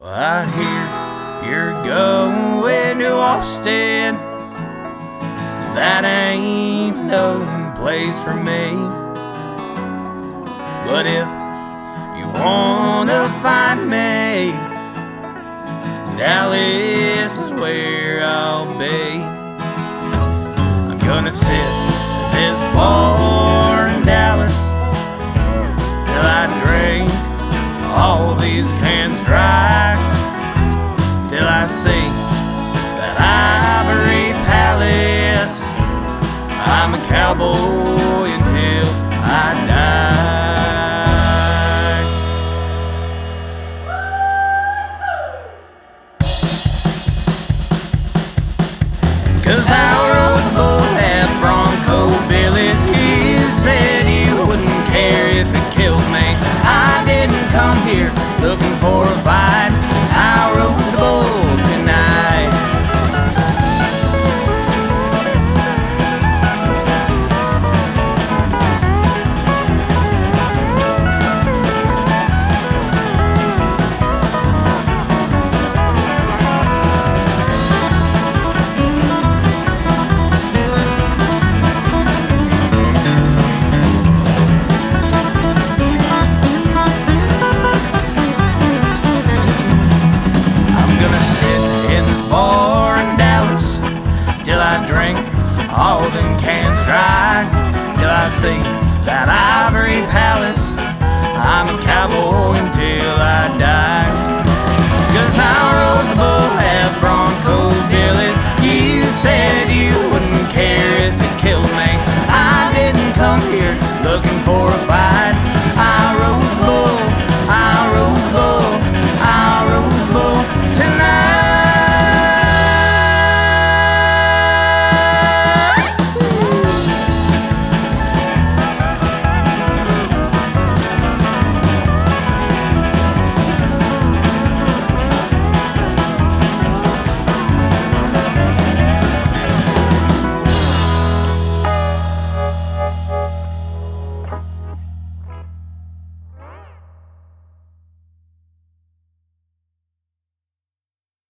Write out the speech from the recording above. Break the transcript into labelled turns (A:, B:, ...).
A: I hear you're going to Austin. That ain't no place for me. But if you wanna find me, Dallas is where I'll be. I'm gonna sit at this bar in Dallas till I drink all these cans dry. I see that ivory palace. I'm a cowboy until I die. Cause rode the bull at Bronco Billy's. You said you wouldn't care if it killed me. I didn't come here looking for a fight. this bar in Dallas till I drink all them cans dry till I see that ivory palace. I'm a cowboy until I die. Cause I rode the bull at Bronco Billy's. You said you wouldn't care if it killed me. I didn't come here looking for a fight.